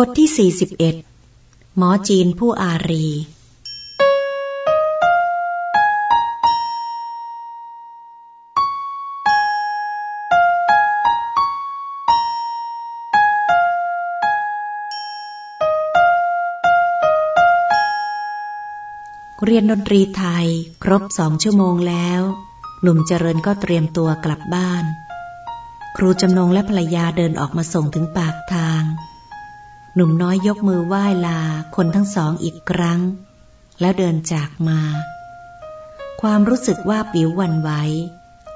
บทที่ 41 หมอจีนผู้อารี เรียนดนตรีไทยครบสองชั่วโมงแล้ว หนุ่มเจริญก็เตรียมตัวกลับบ้าน ครูจำนงและภรรยาเดินออกมาส่งถึงปากทาง หนุ่มน้อยยกมือไหว้ลาคนทั้งสองอีกครั้ง แล้วเดินจากมา ความรู้สึกว่าปิววันไหว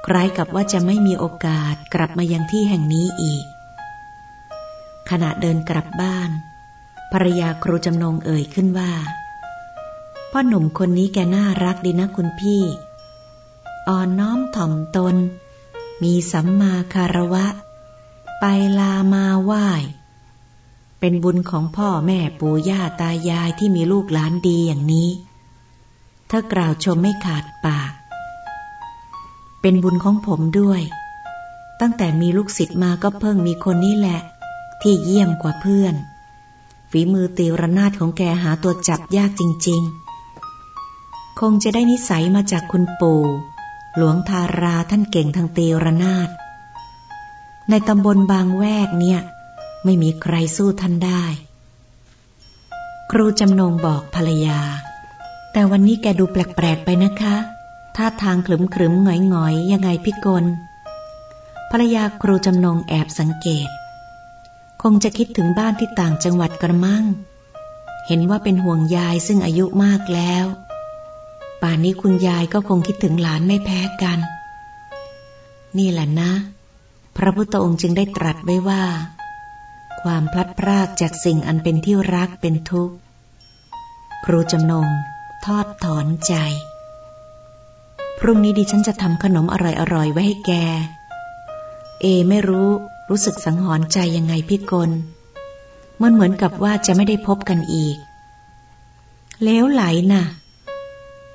คล้ายกับว่าจะไม่มีโอกาสกลับมายังที่แห่งนี้อีก ขณะเดินกลับบ้าน ภรรยาครูจำนงเอ่ยขึ้นว่า พ่อหนุ่มคนนี้แกน่ารักดีนะคุณพี่ อ่อนน้อมถ่อมตน มีสัมมาคารวะ ไปลามาไหว้ เป็นบุญของพ่อแม่ปู่ย่าตายายที่มีลูกหลานดีอย่างนี้ถ้ากล่าวชมไม่ขาดปาก เป็นบุญของผมด้วย ตั้งแต่มีลูกศิษย์มาก็เพิ่งมีคนนี้แหละ ที่เยี่ยมกว่าเพื่อน ฝีมือตีระนาดของแกหาตัวจับยากจริง ๆ คงจะได้นิสัยมาจากคุณปู่หลวงทาราท่านเก่งทางตีระนาด ในตำบลบางแวกเนี่ย ไม่มีใครสู้ท่านได้ ครูจำนงบอกภรรยา แต่วันนี้แกดูแปลกๆไปนะคะท่าทางขลึมขึมหงอยๆยังไงพี่กลภรรยาครูจำนงแอบสังเกต คงจะคิดถึงบ้านที่ต่างจังหวัดกระมังเห็นว่าเป็นห่วงยายซึ่งอายุมากแล้ว ป่านนี้คุณยายก็คงคิดถึงหลานไม่แพ้กัน นี่แหละนะ พระพุทธองค์จึงได้ตรัสไว้ว่า ความพลัดพรากจากสิ่งอันเป็นที่รักเป็นทุกข์ ครูจำนง ทอดถอนใจ พรุ่งนี้ดิฉันจะทำขนมอร่อยๆไว้ให้แก เอไม่รู้รู้สึกสังหรณ์ใจยังไงพี่กลมันเหมือนกับว่าจะไม่ได้พบกันอีกเลวไหลนะ่ะ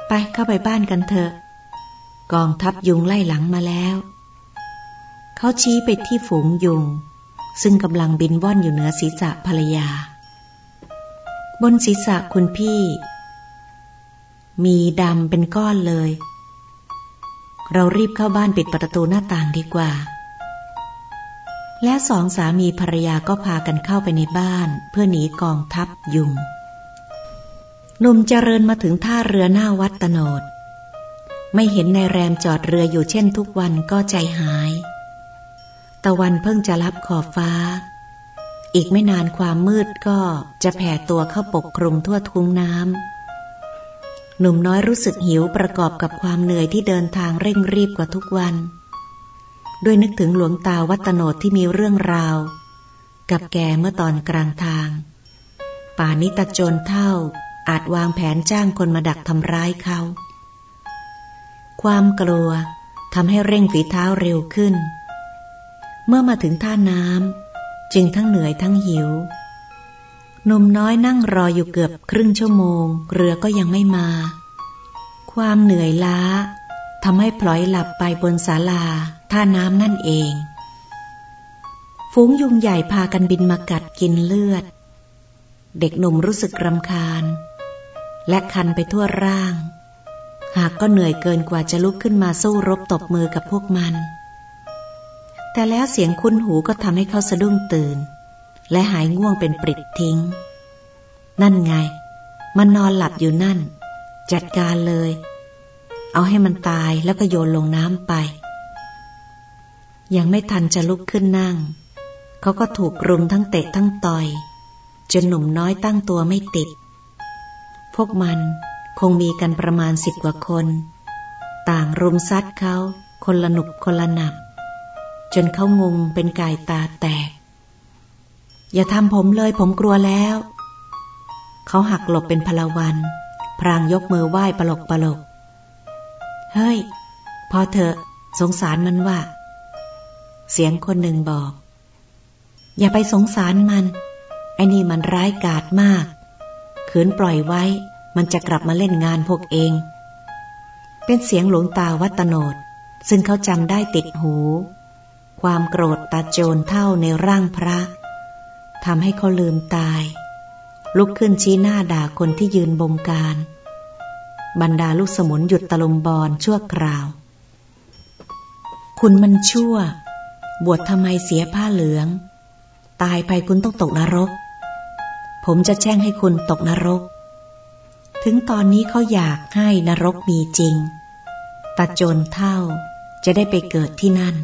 ไปเข้าไปบ้านกันเถอะ กองทัพยุงไล่หลังมาแล้ว เขาชี้ไปที่ฝูงยุง ซึ่งกำลังบินว่อนอยู่เหนือศีรษะภรรยา บนศีรษะคุณพี่ มีดำเป็นก้อนเลย เรารีบเข้าบ้านปิดประตูหน้าต่างดีกว่า และสองสามีภรรยาก็พากันเข้าไปในบ้าน เพื่อหนีกองทัพยุงหนุ่มเจริญมาถึงท่าเรือหน้าวัดตโนด ไม่เห็นในแรมจอดเรืออยู่เช่นทุกวันก็ใจหาย ตะวันเพิ่งจะรับขอบฟ้า อีกไม่นานความมืดก็จะแผ่ตัวเข้าปกคลุมทั่วทุ่งน้ำหนุ่มน้อยรู้สึกหิวประกอบกับความเหนื่อยที่เดินทางเร่งรีบกว่าทุกวัน ด้วยนึกถึงหลวงตาวัตโนดที่มีเรื่องราว กับแกเมื่อตอนกลางทาง ป่านิตโจรเท่าอาจวางแผนจ้างคนมาดักทำร้ายเขา ความกลัวทำให้เร่งฝีเท้าเร็วขึ้น เมื่อมาถึงท่าน้ำจึงทั้งเหนื่อยทั้งหิวนมน้อยนั่งรออยู่เกือบครึ่งชั่วโมง เรือก็ยังไม่มา ความเหนื่อยล้าทำให้พลอยหลับไปบนศาลาท่าน้ำนั่นเอง ฝูงยุงใหญ่พากันบินมากัดกินเลือด เด็กหนุ่มรู้สึกรำคาญ และคันไปทั่วร่าง หากก็เหนื่อยเกินกว่าจะลุกขึ้นมาสู้รบตบมือกับพวกมัน แต่แล้วเสียงคุ้นหูก็ทำให้เขาสะดุ้งตื่น และหายง่วงเป็นปริดทิ้ง นั่นไง มันนอนหลับอยู่นั่น จัดการเลย เอาให้มันตายแล้วก็โยนลงน้ำไป ยังไม่ทันจะลุกขึ้นนั่ง เขาก็ถูกรุมทั้งเตะทั้งต่อย จนหนุ่มน้อยตั้งตัวไม่ติด พวกมันคงมีกันประมาณสิบกว่าคน ต่างรุมซัดเขา คนละหนุบคนละหนับ จนเขางงเป็นกายตาแตก อย่าทำผมเลยผมกลัวแล้ว เขาหักหลบเป็นพลวัน พรางยกมือไหว้ปลกปลก เฮ้ย พอเถอะสงสารมันว่า เสียงคนหนึ่งบอก อย่าไปสงสารมัน ไอ้นี่มันร้ายกาจมาก ขืนปล่อยไว้ มันจะกลับมาเล่นงานพวกเอง เป็นเสียงหลวงตาวัตโนดซึ่งเขาจำได้ติดหู ความโกรธตาโจรเท่าในร่างพระทำให้เขาลืมตาย ลุกขึ้นชี้หน้าด่าคนที่ยืนบงการ บรรดาลูกสมุนหยุดตะลุมบอลชั่วคราว คุณมันชั่ว บวชทำไมเสียผ้าเหลือง ตายไปคุณต้องตกนรก ผมจะแช่งให้คุณตกนรก ถึงตอนนี้เขาอยากให้นรกมีจริงตาโจนเท่าจะได้ไปเกิดที่นั่น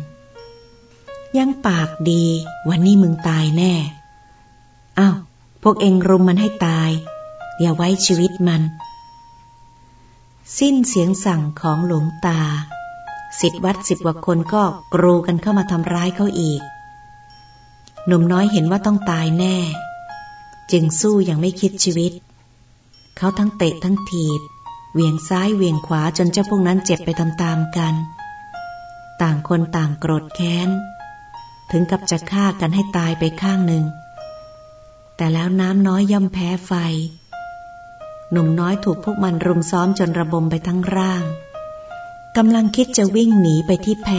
ยังปากดี วันนี้มึงตายแน่อ้าวพวกเองรุมมันให้ตาย อย่าไว้ชีวิตมัน สิ้นเสียงสั่งของหลวงตาสิทธิวัดสิบกว่าคนก็กรูกันเข้ามาทำร้ายเขาอีก หนุ่มน้อยเห็นว่าต้องตายแน่ จึงสู้อย่างไม่คิดชีวิต เขาทั้งเตะทั้งถีบ เวียงซ้ายเวียงขวาจนเจ้าพวกนั้นเจ็บไปตามๆกัน ต่างคนต่างโกรธแค้น ถึงกับจะฆ่ากันให้ตายไปข้างหนึ่ง แต่แล้วน้ำน้อยย่อมแพ้ไฟ หนุ่มน้อยถูกพวกมันรุมซ้อมจนระบมไปทั้งร่างกำลังคิดจะวิ่งหนีไปที่แพ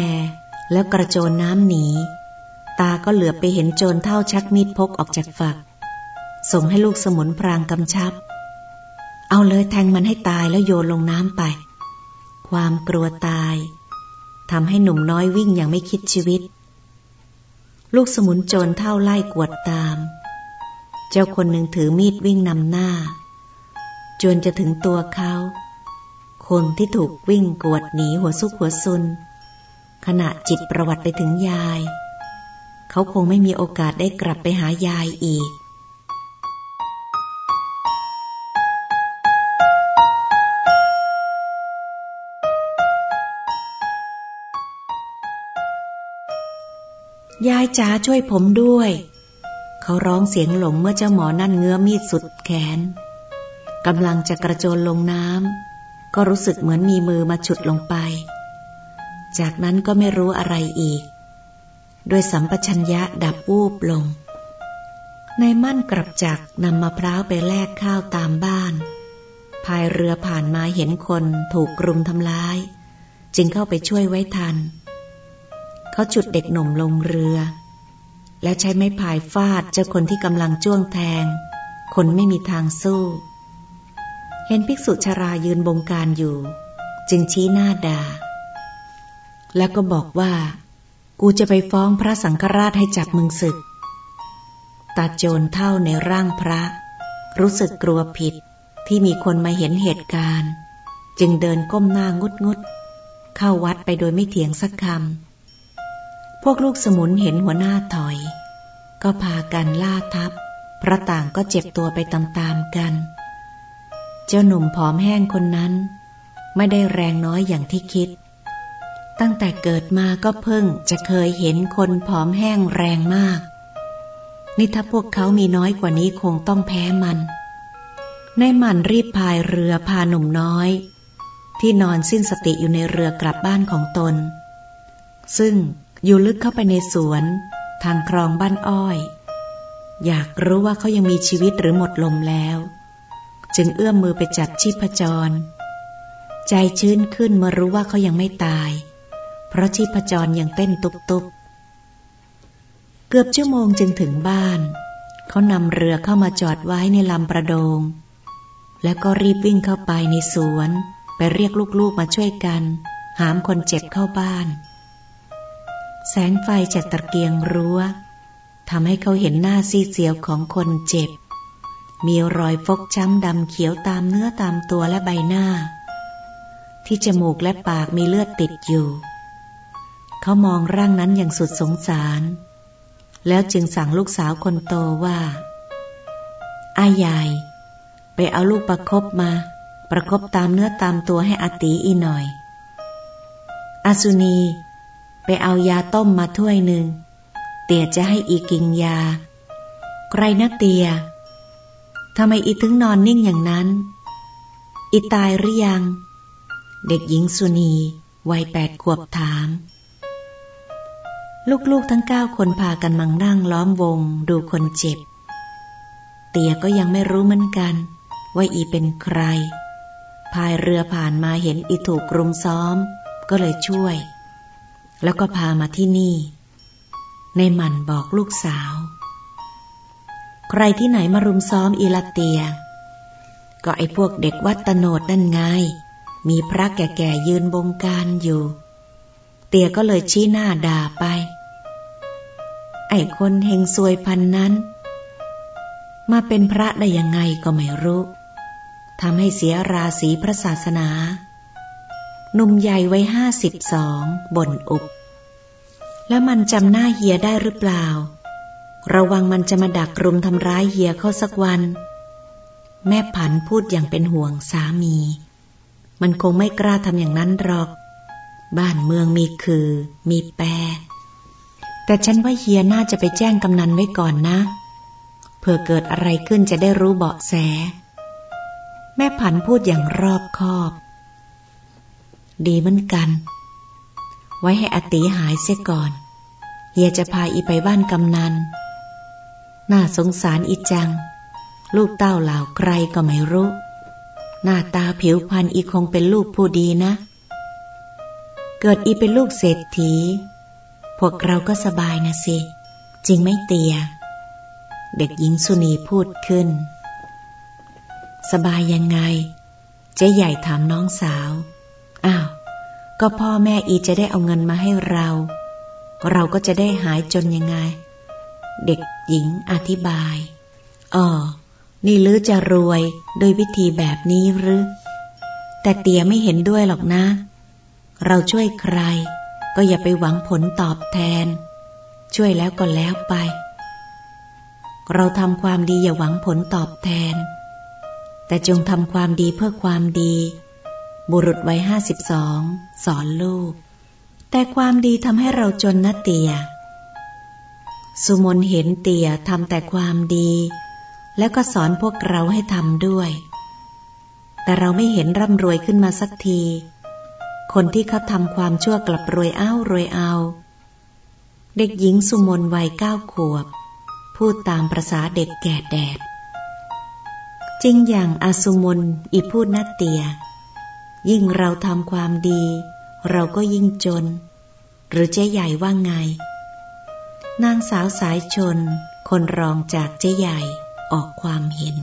แล้วกระโจนน้ำหนี ตาก็เหลือไปเห็นโจรเท่าชักมีดพกออกจากฝัก ส่งให้ลูกสมุนพรางกำชับ เอาเลยแทงมันให้ตายแล้วโยนลงน้ำไป ความกลัวตายทำให้หนุ่มน้อยวิ่งอย่างไม่คิดชีวิต ลูกสมุนโจรเท่าไล่กวดตาม เจ้าคนหนึ่งถือมีดวิ่งนำหน้า จนจะถึงตัวเขา คนที่ถูกวิ่งกวดหนีหัวซุกหัวซุน ขณะจิตประวัติไปถึงยาย เขาคงไม่มีโอกาสได้กลับไปหายายอีก ยายจ๋าช่วยผมด้วย เขาร้องเสียงหลงเมื่อเจ้าหมอนั่นเงื้อมีดสุดแขนกำลังจะกระโจนลงน้ำก็รู้สึกเหมือนมีมือมาฉุดลงไป จากนั้นก็ไม่รู้อะไรอีกโดยสัมปชัญญะดับวูบลง ในมั่นกลับจากนำมะพร้าวไปแลกข้าวตามบ้าน พายเรือผ่านมาเห็นคนถูกกรุมทำร้าย จึงเข้าไปช่วยไว้ทัน เขาฉุดเด็กหนุ่มลงเรือ และใช้ไม้พายฟาดเจ้าคนที่กำลังจ้วงแทง คนไม่มีทางสู้ เห็นภิกษุชรายืนบงการอยู่ จึงชี้หน้าด่า แล้วก็บอกว่า กูจะไปฟ้องพระสังฆราชให้จับมึงศึกตาโจรเท่าในร่างพระ รู้สึกกลัวผิดที่มีคนมาเห็นเหตุการณ์ จึงเดินก้มหน้างุดงุดเข้าวัดไปโดยไม่เถียงสักคำ พวกลูกสมุนเห็นหัวหน้าถอย ก็พากันล่าทับ พระต่างก็เจ็บตัวไปตามๆกัน เจ้าหนุ่มผอมแห้งคนนั้น ไม่ได้แรงน้อยอย่างที่คิด ตั้งแต่เกิดมาก็เพิ่งจะเคยเห็นคนผอมแห้งแรงมาก นี่ถ้าพวกเขามีน้อยกว่านี้คงต้องแพ้มัน ในมันรีบพายเรือพาหนุ่มน้อย ที่นอนสิ้นสติอยู่ในเรือกลับบ้านของตน ซึ่ง อยู่ลึกเข้าไปในสวน ทางคลองบ้านอ้อย อยากรู้ว่าเขายังมีชีวิตหรือหมดลมแล้ว จึงเอื้อมมือไปจับชีพจร ใจชื้นขึ้นเมื่อรู้ว่าเขายังไม่ตาย เพราะชีพจรยังเต้นตุบๆเกือบชั่วโมงจึงถึงบ้าน เขานำเรือเข้ามาจอดไว้ในลำประโดง แล้วก็รีบวิ่งเข้าไปในสวน ไปเรียกลูกๆมาช่วยกัน หามคนเจ็บเข้าบ้าน แสงไฟจากตะเกียงรั้วทำให้เขาเห็นหน้าซีเสียวของคนเจ็บ มีรอยฟกช้ำดำเขียวตามเนื้อตามตัวและใบหน้า ที่จมูกและปากมีเลือดติดอยู่ เขามองร่างนั้นอย่างสุดสงสาร แล้วจึงสั่งลูกสาวคนโตว่า อายาย ไปเอาลูกประครบมา ประครบตามเนื้อตามตัวให้อาตีอีหน่อย อาสุนี ไปเอายาต้มมาถ้วยหนึ่ง เตียจะให้อีกินยา ใครนะเตียทำไมอีถึงนอนนิ่งอย่างนั้น อีตายหรือยัง เด็กหญิงสุนีวัยแปดขวบถาม ลูกๆทั้งเก้าคนพากันมังนั่งล้อมวงดูคนเจ็บ เตียก็ยังไม่รู้เหมือนกัน ว่าอีเป็นใคร พายเรือผ่านมาเห็นอีถูกรุมซ้อม ก็เลยช่วย แล้วก็พามาที่นี่ ในหมันบอกลูกสาว ใครที่ไหนมารุมซ้อมอีลาเตีย ก็ไอพวกเด็กวัดตโนดนั่นไง มีพระแก่ๆยืนบงการอยู่ เตียก็เลยชี้หน้าด่าไป ไอคนเฮงซวยพันนั้น มาเป็นพระได้ยังไงก็ไม่รู้ทำให้เสียราศีพระศาสนา หนุ่มใหญ่ไว้ห้าสิบสองบ่นอุบ แล้วมันจำหน้าเฮียได้หรือเปล่า ระวังมันจะมาดักรุมทำร้ายเฮียเข้าสักวัน แม่ผันพูดอย่างเป็นห่วงสามี มันคงไม่กล้าทำอย่างนั้นหรอก บ้านเมืองมีคือ มีแปร แต่ฉันว่าเฮียน่าจะไปแจ้งกำนันไว้ก่อนนะ เผื่อเกิดอะไรขึ้นจะได้รู้เบาะแส แม่ผันพูดอย่างรอบคอบ ดีเหมือนกัน ไว้ให้อติหายเสียก่อน เฮียจะพาอีไปบ้านกำนัน น่าสงสารอีจัง ลูกเต้าเหล่าใครก็ไม่รู้ หน้าตาผิวพรรณอีคงเป็นลูกผู้ดีนะ เกิดอีเป็นลูกเศรษฐี พวกเราก็สบายนะสิ จริงไม่เตีย เด็กหญิงสุนีพูดขึ้น สบายยังไง เจ๊ใหญ่ถามน้องสาว อ้าว ก็พ่อแม่อีจะได้เอาเงินมาให้เรา เราก็จะได้หายจนยังไง เด็กหญิงอธิบาย อ๋อ นี่ลือจะรวยโดยวิธีแบบนี้หรือ แต่เตียไม่เห็นด้วยหรอกนะ เราช่วยใคร ก็อย่าไปหวังผลตอบแทน ช่วยแล้วก็แล้วไป เราทำความดีอย่าหวังผลตอบแทน แต่จงทำความดีเพื่อความดี บุรุษวัยห้าสิบสองสอนลูก แต่ความดีทำให้เราจนนะเตีย สุมนเห็นเตียทำแต่ความดี แล้วก็สอนพวกเราให้ทำด้วย แต่เราไม่เห็นร่ำรวยขึ้นมาสักที คนที่เขาทำความชั่วกลับรวยเอ้ารวยเอา เด็กหญิงสุมนวัยเก้าขวบ พูดตามประษาเด็กแก่แดดจริงอย่างอาสุมนอีพูดนัดเตีย ยิ่งเราทำความดี เราก็ยิ่งจน หรือเจ๊ใหญ่ว่าไง นางสาวสายชน คนรองจากเจ๊ใหญ่ออกความเห็น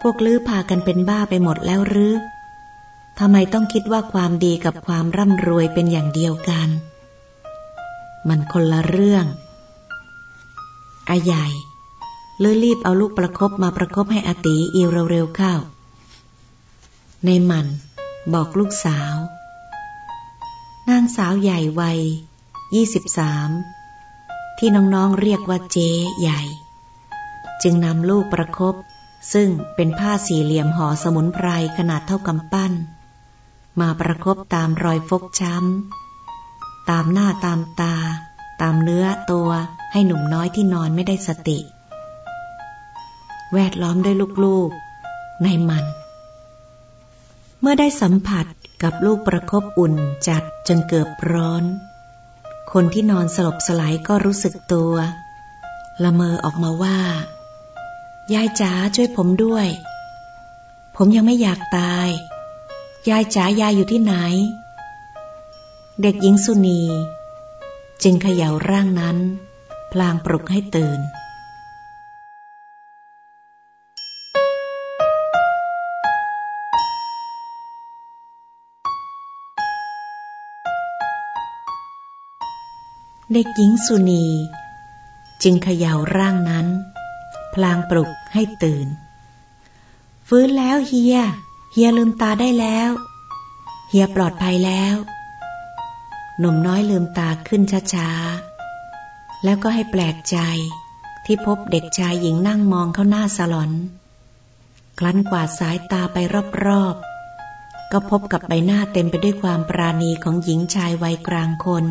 พวกลือพากันเป็นบ้าไปหมดแล้วหรือทำไมต้องคิดว่าความดีกับความร่ำรวยเป็นอย่างเดียวกัน มันคนละเรื่องอาใหญ่เลยรีบเอาลูกประครบมาประครบให้อาตีอีเร็วๆเข้า ในมันบอกลูกสาว นางสาวใหญ่วัยยี่สิบสามที่น้องๆเรียกว่าเจ๊ใหญ่ จึงนำลูกประครบซึ่งเป็นผ้าสี่เหลี่ยมห่อสมุนไพรขนาดเท่ากำปั้น มาประครบตามรอยฟกช้ำ ตามหน้าตามตา ตามเนื้อตัวให้หนุ่มน้อยที่นอนไม่ได้สติ แวดล้อมด้วยลูกๆ ในมัน เมื่อได้สัมผัสกับลูกประคบอุ่นจัดจนเกือบร้อน คนที่นอนสลบสลายก็รู้สึกตัว ละเมอออกมาว่า ยายจ๋าช่วยผมด้วย ผมยังไม่อยากตาย ยายจ๋ายายอยู่ที่ไหน เด็กหญิงสุนี จึงเขย่าร่างนั้น พลางปลุกให้ตื่น เด็กหญิงสุนี จึงเขย่าร่างนั้น พลางปลุกให้ตื่น ฟื้นแล้วเฮีย เฮียลืมตาได้แล้ว เฮียปลอดภัยแล้ว หนุ่มน้อยลืมตาขึ้นช้าๆ แล้วก็ให้แปลกใจที่พบเด็กชายหญิงนั่งมองเข้าหน้าสลอน คลั้นกวาดสายตาไปรอบๆ ก็พบกับใบหน้าเต็มไปด้วยความปราณีของหญิงชายวัยกลางคน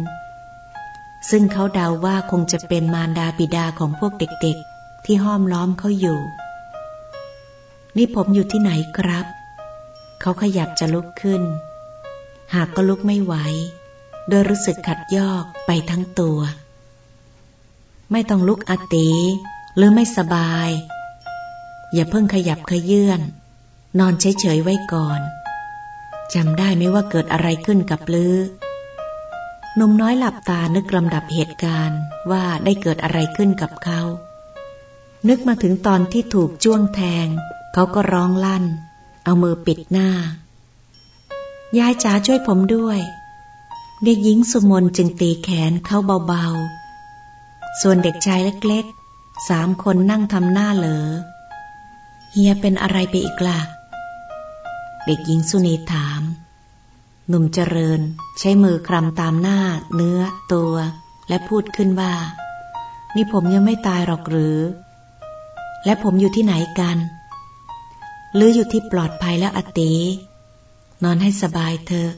ซึ่งเขาเดาว่าคงจะเป็นมารดาบิดาของพวกเด็กๆ ที่ห้อมล้อมเขาอยู่ นี่ผมอยู่ที่ไหนครับ เขาขยับจะลุกขึ้น หากก็ลุกไม่ไหว โดยรู้สึกขัดยอกไปทั้งตัว ไม่ต้องลุกอติหรือไม่สบาย อย่าเพิ่งขยับขยื่น นอนเฉยๆไว้ก่อนจำได้ไหมว่าเกิดอะไรขึ้นกับลือ หนุ่มน้อยหลับตานึกลำดับเหตุการณ์ว่าได้เกิดอะไรขึ้นกับเขา นึกมาถึงตอนที่ถูกจ้วงแทง เขาก็ร้องลั่น เอามือปิดหน้า ยายจ๋าช่วยผมด้วยเด็กหญิงสุมนจึงตีแขนเขาเบาๆ ส่วนเด็กชายเล็กๆ สามคนนั่งทำหน้าเหลอ เฮียเป็นอะไรไปอีกล่ะ เด็กหญิงสุนีถาม หนุ่มเจริญ ใช้มือคลำตามหน้า เนื้อ ตัว และพูดขึ้นว่า นี่ผมยังไม่ตายหรอกหรือ และผมอยู่ที่ไหนกัน หรืออยู่ที่ปลอดภัยแล้วอตินอนให้สบายเถอะ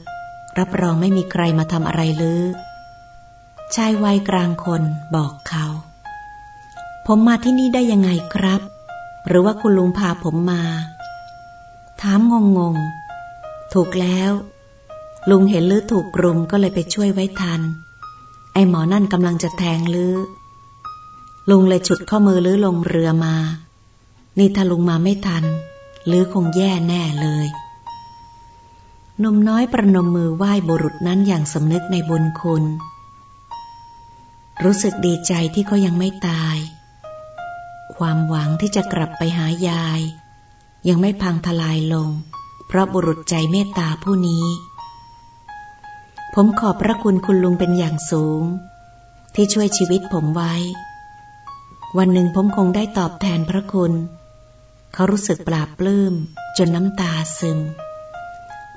รับรองไม่มีใครมาทำอะไรลือชายวัยกลางคนบอกเขา ผมมาที่นี่ได้ยังไงครับ หรือว่าคุณลุงพาผมมา ถามงงง ถูกแล้ว ลุงเห็นลือถูกกรุมก็เลยไปช่วยไว้ทัน ไอหมอนั่นกำลังจะแทงลือ ลุงเลยฉุดข้อมือลือลงเรือมา นี่ถ้าลุงมาไม่ทันลือคงแย่แน่เลยหนุ่มน้อยประนมมือไหว้บุรุษนั้นอย่างสำนึกในบุญคุณ รู้สึกดีใจที่เขายังไม่ตาย ความหวังที่จะกลับไปหายาย ยังไม่พังทลายลง เพราะบุรุษใจเมตตาผู้นี้ ผมขอบพระคุณคุณลุงเป็นอย่างสูง ที่ช่วยชีวิตผมไว้ วันหนึ่งผมคงได้ตอบแทนพระคุณ เขารู้สึกปลาบปลื้มจนน้ำตาซึม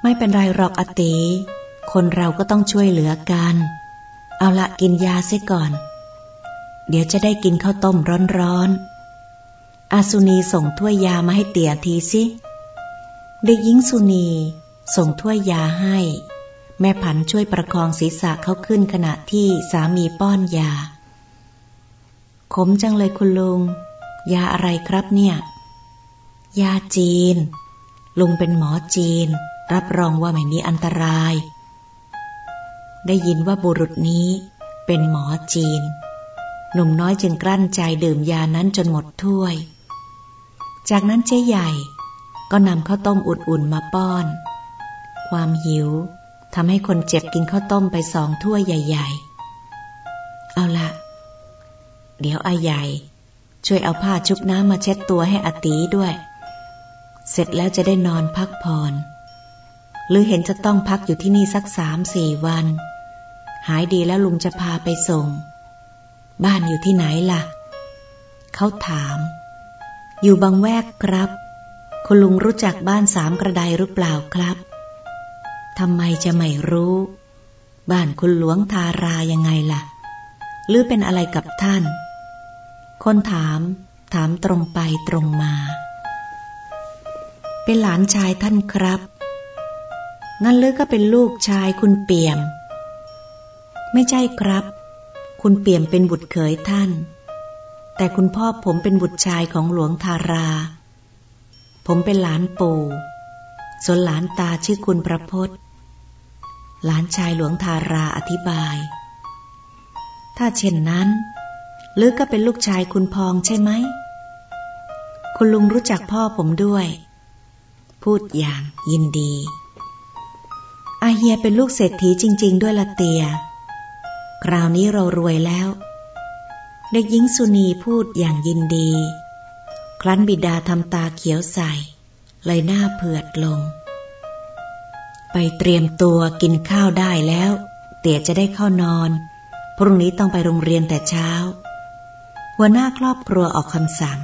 ไม่เป็นไรหรอกอติ คนเราก็ต้องช่วยเหลือกัน เอาละกินยาเสียก่อน เดี๋ยวจะได้กินข้าวต้มร้อนๆ อาสุนีส่งถ้วยยามาให้เตี่ยทีสิเด็กหญิงสุนีส่งถ้วยยาให้ แม่ผันช่วยประคองศีรษะเขาขึ้นขณะที่สามีป้อนยา ขมจังเลยคุณลุง ยาอะไรครับเนี่ย ยาจีน ลุงเป็นหมอจีน รับรองว่าไม่มีอันตราย ได้ยินว่าบุรุษนี้เป็นหมอจีน หนุ่มน้อยจึงกลั้นใจดื่มยานั้นจนหมดถ้วย จากนั้นเจ๊ใหญ่ก็นำข้าวต้มอุ่นๆมาป้อน ความหิว ทำให้คนเจ็บกินข้าวต้มไปสองถ้วยใหญ่ ๆ เอาละ เดี๋ยวอาใหญ่ ช่วยเอาผ้าชุบน้ำมาเช็ดตัวให้อตีด้วย เสร็จแล้วจะได้นอนพักผ่อน หรือเห็นจะต้องพักอยู่ที่นี่สักสามสี่วัน หายดีแล้วลุงจะพาไปส่ง บ้านอยู่ที่ไหนล่ะ เขาถาม อยู่บางแวกครับ คุณลุงรู้จักบ้านสามกระไดหรือเปล่าครับ ทำไมจะไม่รู้ บ้านคุณหลวงทารายังไงล่ะ หรือเป็นอะไรกับท่าน คนถามถามตรงไปตรงมา เป็นหลานชายท่านครับ งั้นลือก็เป็นลูกชายคุณเปี่ยม ไม่ใช่ครับ คุณเปี่ยมเป็นบุตรเขยท่าน แต่คุณพ่อผมเป็นบุตรชายของหลวงทารา ผมเป็นหลานปู่ส่วนหลานตาชื่อคุณประพศ หลานชายหลวงทาราอธิบาย ถ้าเช่นนั้นลือก็เป็นลูกชายคุณพองใช่ไหม คุณลุงรู้จักพ่อผมด้วย พูดอย่างยินดี อาเฮียเป็นลูกเศรษฐีจริง ๆ ด้วยละเตีย คราวนี้เรารวยแล้ว เด็กหญิงสุนีพูดอย่างยินดี ครั้นบิดาทำตาเขียวใสเลยหน้าเผือดลง ไปเตรียมตัวกินข้าวได้แล้ว เตี่ยจะได้เข้านอน พรุ่งนี้ต้องไปโรงเรียนแต่เช้า หัวหน้าครอบครัวออกคำสั่ง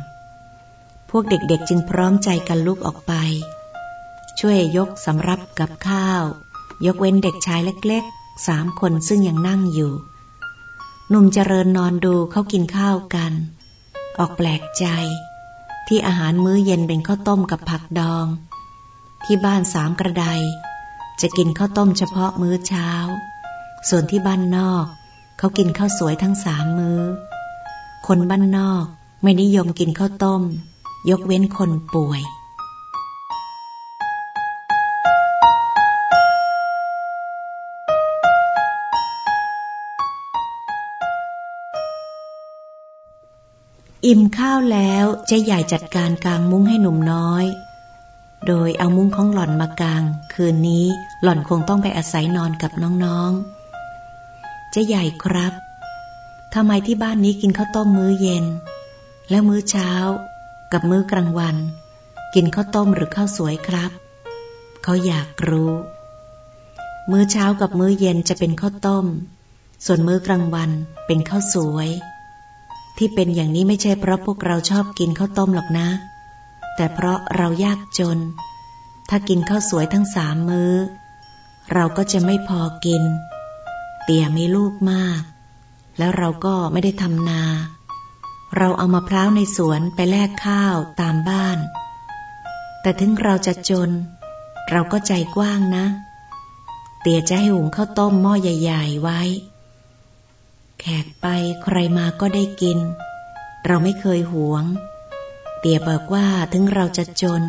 พวกเด็กๆจึงพร้อมใจกันลุกออกไป ช่วยยกสำรับกับข้าว ยกเว้นเด็กชายเล็กๆสามคนซึ่งยังนั่งอยู่ หนุ่มเจริญนอนดูเขากินข้าวกัน ออกแปลกใจ ที่อาหารมื้อเย็นเป็นข้าวต้มกับผักดอง ที่บ้านสามกระได จะกินข้าวต้มเฉพาะมื้อเช้า ส่วนที่บ้านนอก เขากินข้าวสวยทั้งสามมื้อ คนบ้านนอกไม่นิยมกินข้าวต้ม ยกเว้นคนป่วยอิ่มข้าวแล้วเจ๊ใหญ่จัดการกลางมุ้งให้หนุ่มน้อย โดยเอามุ้งของหล่อนมากาง คืนนี้หล่อนคงต้องไปอาศัยนอนกับน้องๆเจ๊ใหญ่ครับทำไมที่บ้านนี้กินข้าวต้มมื้อเย็น แล้วมื้อเช้า กับมื้อกลางวัน กินข้าวต้มหรือข้าวสวยครับ เขาอยากรู้ มื้อเช้ากับมื้อเย็นจะเป็นข้าวต้ม ส่วนมื้อกลางวันเป็นข้าวสวย ที่เป็นอย่างนี้ไม่ใช่เพราะพวกเราชอบกินข้าวต้มหรอกนะ แต่เพราะเรายากจน ถ้ากินข้าวสวยทั้งสามมื้อ เราก็จะไม่พอกิน เตี่ยมีลูกมาก แล้วเราก็ไม่ได้ทำนา เราเอามะพร้าวในสวนไปแลกข้าวตามบ้าน แต่ถึงเราจะจน เราก็ใจกว้างนะ เตี๋ยจะให้หุงข้าวต้มหม้อใหญ่ ๆ ไว้ แขกไปใครมาก็ได้กิน เราไม่เคยหวง เตี๋ยบอกว่าถึงเราจะจน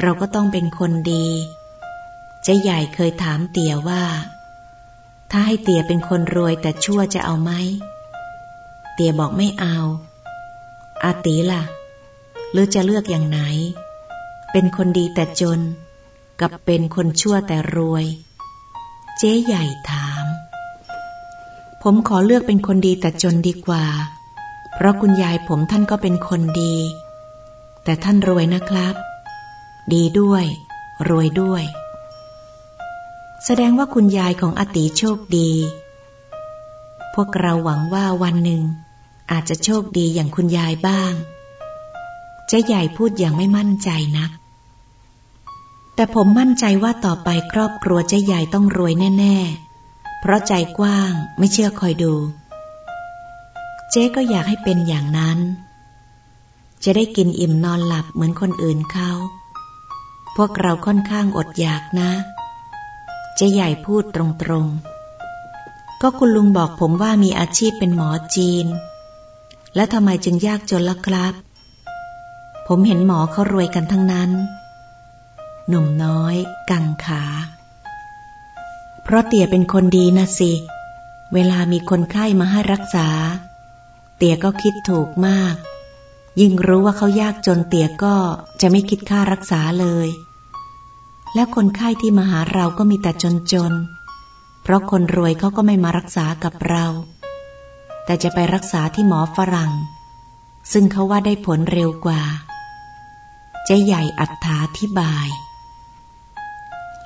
เราก็ต้องเป็นคนดีเจ๊ใหญ่เคยถามเตี๋ยว่า ถ้าให้เตี๋ยเป็นคนรวยแต่ชั่วจะเอาไหมเตี๋ยบอกไม่เอา อาตีล่ะ หรือจะเลือกอย่างไหน เป็นคนดีแต่จน กับเป็นคนชั่วแต่รวย เจ๊ใหญ่ถาม ผมขอเลือกเป็นคนดีแต่จนดีกว่า เพราะคุณยายผมท่านก็เป็นคนดี แต่ท่านรวยนะครับ ดีด้วย รวยด้วย แสดงว่าคุณยายของอติโชคดี พวกเราหวังว่าวันหนึ่ง อาจจะโชคดีอย่างคุณยายบ้างเจ๊ใหญ่พูดอย่างไม่มั่นใจนัก แต่ผมมั่นใจว่าต่อไปครอบครัวเจ๊ใหญ่ต้องรวยแน่ ๆ เพราะใจกว้างไม่เชื่อคอยดู เจ๊ก็อยากให้เป็นอย่างนั้น จะได้กินอิ่มนอนหลับเหมือนคนอื่นเขาพวกเราค่อนข้างอดอยากนะ เจ๊ใหญ่พูดตรงๆ ก็คุณลุงบอกผมว่ามีอาชีพเป็นหมอจีน แล้วทำไมจึงยากจนล่ะครับ ผมเห็นหมอเขารวยกันทั้งนั้น หนุ่มน้อย กังขา เพราะเตี่ยเป็นคนดีนะสิ เวลามีคนไข้มาให้รักษา เตี่ยก็คิดถูกมาก ยิ่งรู้ว่าเขายากจนเตี่ยก็จะไม่คิดค่ารักษาเลย และคนไข้ที่มาหาเราก็มีแต่จนจนเพราะคนรวยเขาก็ไม่มารักษากับเรา แต่จะไปรักษาที่หมอฝรั่ง ซึ่งเขาว่าได้ผลเร็วกว่าเจ๊ใหญ่อัถาธิบาย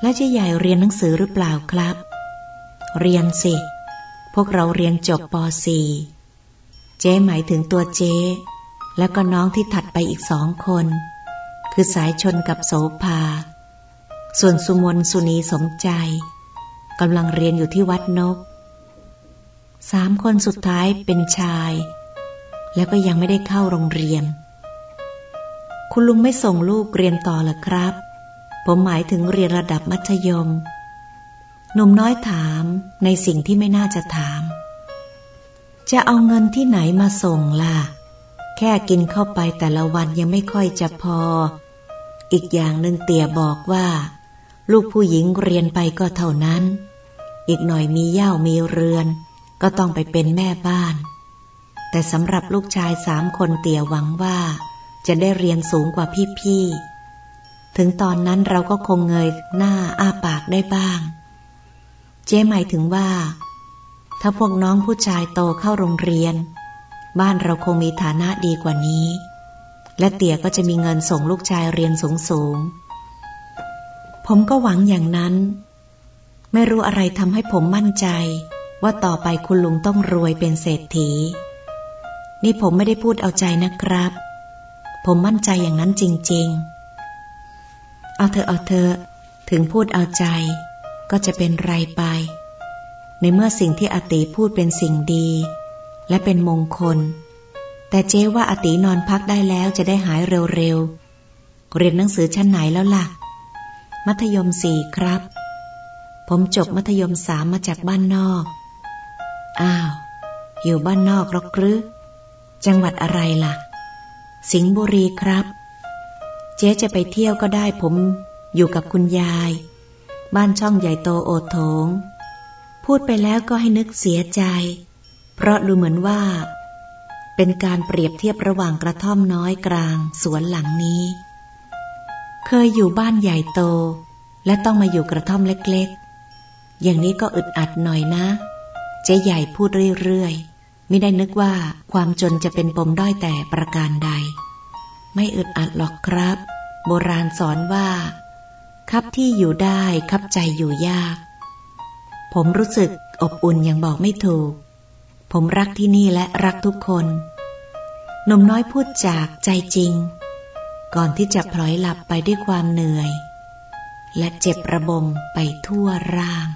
และเจ๊ใหญ่เรียนหนังสือหรือเปล่าครับ เรียนสิ พวกเราเรียนจบป .4 เจ๊หมายถึงตัวเจ๊ แล้วก็น้องที่ถัดไปอีกสองคน คือสายชนกับโสภา ส่วนสุมนสุนีสมใจกำลังเรียนอยู่ที่วัดนก สามคนสุดท้ายเป็นชาย แล้วก็ยังไม่ได้เข้าโรงเรียน คุณลุงไม่ส่งลูกเรียนต่อหรอครับ ผมหมายถึงเรียนระดับมัธยมหนุ่มน้อยถามในสิ่งที่ไม่น่าจะถาม จะเอาเงินที่ไหนมาส่งล่ะ แค่กินเข้าไปแต่ละวันยังไม่ค่อยจะพอ อีกอย่างหนึ่งเตี่ยบอกว่า ลูกผู้หญิงเรียนไปก็เท่านั้น อีกหน่อยมีเย่ามีเรือน ก็ต้องไปเป็นแม่บ้าน แต่สำหรับลูกชายสามคนเตี่ยหวังว่า จะได้เรียนสูงกว่าพี่ๆ ถึงตอนนั้นเราก็คงเงยหน้าอ้าปากได้บ้าง เจ๊หมายถึงว่า ถ้าพวกน้องผู้ชายโตเข้าโรงเรียน บ้านเราคงมีฐานะดีกว่านี้ และเตี่ยก็จะมีเงินส่งลูกชายเรียนสูงสูง ผมก็หวังอย่างนั้น ไม่รู้อะไรทำให้ผมมั่นใจ ว่าต่อไปคุณลุงต้องรวยเป็นเศรษฐี นี่ผมไม่ได้พูดเอาใจนะครับ ผมมั่นใจอย่างนั้นจริง ๆ เอาเธอเอาเธอ ถึงพูดเอาใจ ก็จะเป็นไรไป ในเมื่อสิ่งที่อติพูดเป็นสิ่งดี และเป็นมงคล แต่เจ๊ว่าอตินอนพักได้แล้วจะได้หายเร็วๆ เรียนหนังสือชั้นไหนแล้วล่ะ มัธยมสี่ครับ ผมจบมัธยมสามมาจากบ้านนอก อ้าว อยู่บ้านนอกหรอกหรือจังหวัดอะไรล่ะ สิงห์บุรีครับ เจ๊จะไปเที่ยวก็ได้ผมอยู่กับคุณยาย บ้านช่องใหญ่โตโอโถง พูดไปแล้วก็ให้นึกเสียใจ เพราะดูเหมือนว่า เป็นการเปรียบเทียบระหว่างกระท่อมน้อยกลางสวนหลังนี้ เคยอยู่บ้านใหญ่โต และต้องมาอยู่กระท่อมเล็กๆ อย่างนี้ก็อึดอัดหน่อยนะ เจ๊ใหญ่พูดเรื่อยๆ ไม่ได้นึกว่าความจนจะเป็นปมด้อยแต่ประการใด ไม่อึดอัดหรอกครับ โบราณสอนว่าคับที่อยู่ได้คับใจอยู่ยาก ผมรู้สึกอบอุ่นอย่างบอกไม่ถูก ผมรักที่นี่และรักทุกคนนมน้อยพูดจากใจจริง ก่อนที่จะพลอยหลับไปด้วยความเหนื่อย และเจ็บระบมไปทั่วร่าง